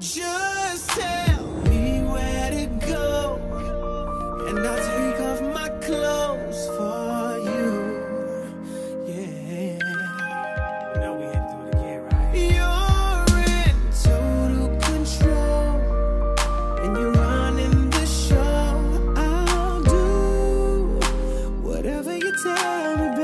Just tell me where to go, and I'll take off my clothes for you. Yeah. we had to do it again, right? You're in total control, and you're running the show. I'll do whatever you tell me, baby.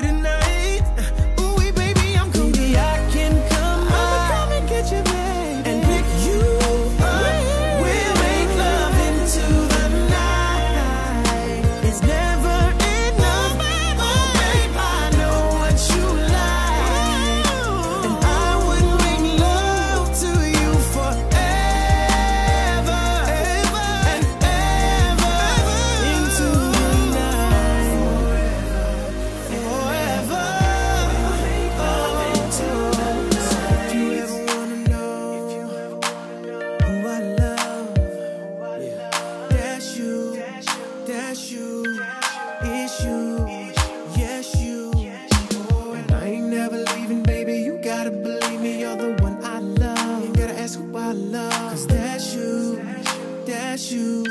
You tonight. That's you,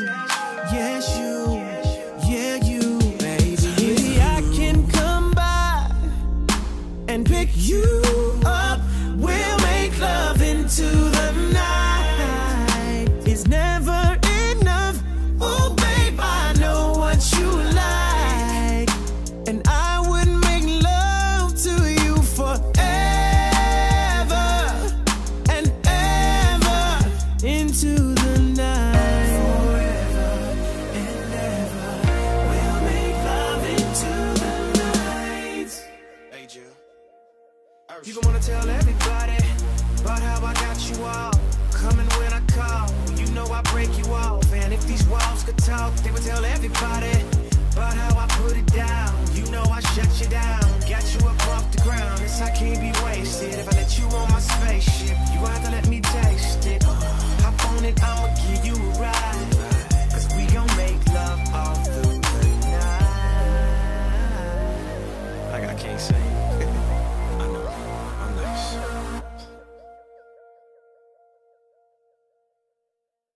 yes you, yeah you, baby. Maybe I can come by and pick you up. We'll make love into the night. It's never enough. Oh, babe, I know what you like. And I would make love to you forever and ever into People wanna tell everybody about how I got you all. Coming when I call, you know I break you off. And if these walls could talk, they would tell everybody about how I put it down. You know I shut you down, got you up off the ground. This I can't be wasted. If I